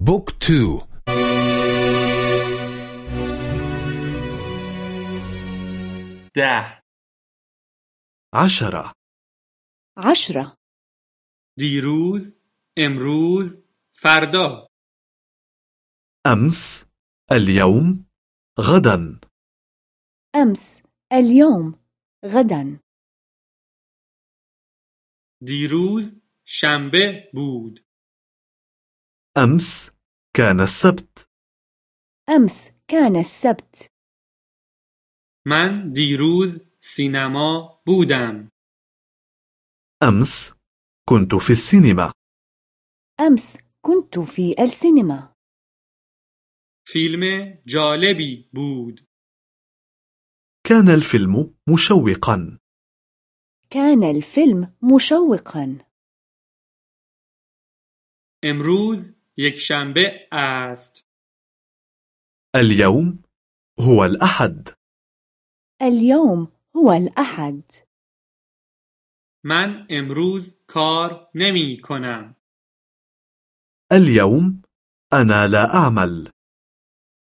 بوك تو. ده. عشرة. عشرة. دیروز امروز فردا. أمس اليوم غدا. أمس اليوم غدا. دیروز شنبه بود. أمس كان السبت. أمس كان السبت. من دیروز سینما بودم. أمس كنت في السينما. أمس كنت في السينما. فیلم جالبی بود. كان الفيلم مشوقا. كان الفيلم مشوقا. امروز یک شنبه است. اليوم هو الأحد. اليوم هو الأحد. من امروز کار نمی کنم. اليوم أنا لا أعمل.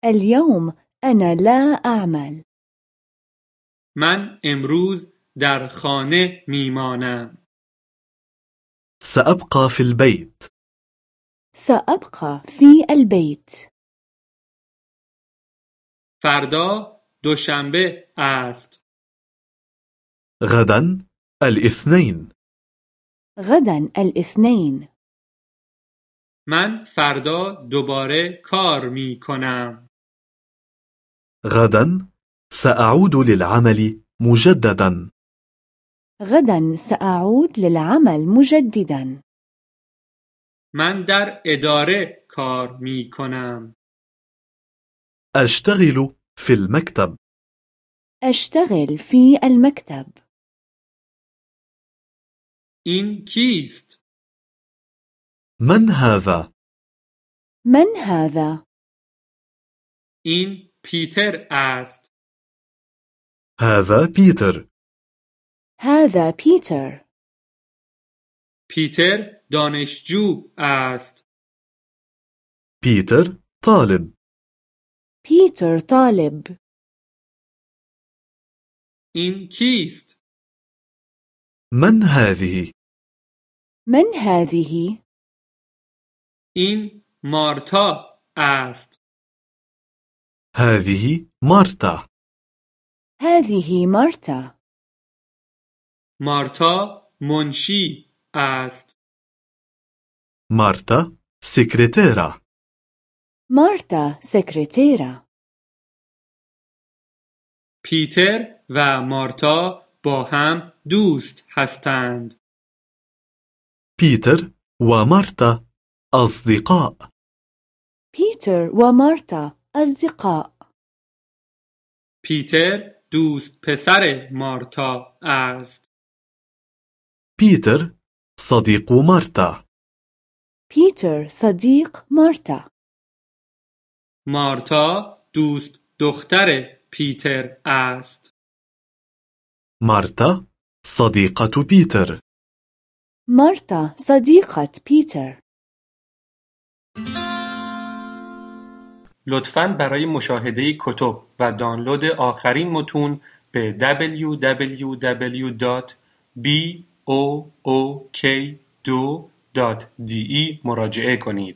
اليوم أنا لا أعمل. من امروز در خانه می مانم. سأبقى في البيت. سأبقى في البيت. فردا دوشنبه است. غدا الاثنين. غدا الاثنين. من فردا دوباره کار می کنم غدا سأعود للعمل مجددا. غدا سأعود للعمل مجددا. من در اداره کار می کنم أشتغل في المكتب أشتغل في المكتب این کیست؟ من هذا؟ من هذا؟ این پیتر است هذا بيتر هذا بيتر پیتر دانشجو است. بيتر طالب. بيتر طالب. این کیست؟ من هذه؟ من هذه؟ این مارتا است. هذه مارتا. هذه مارتا. مارتا منشی. است. مارتا سكرتيرة مارتا سكرتيرة پیتر و مارتا با هم دوست هستند. بيتر ومارتا أصدقاء بيتر ومارتا أصدقاء پیتر دوست پسر مارتا است. بيتر صديق مارتا بيتر صديق مارتا مارتا دوست دختر پیتر است. مارتا صديقة بيتر مارتا صديقة بيتر لطفاً برای مشاهده کتب و دانلود آخرین متون به www.book2.de مراجعه کنید.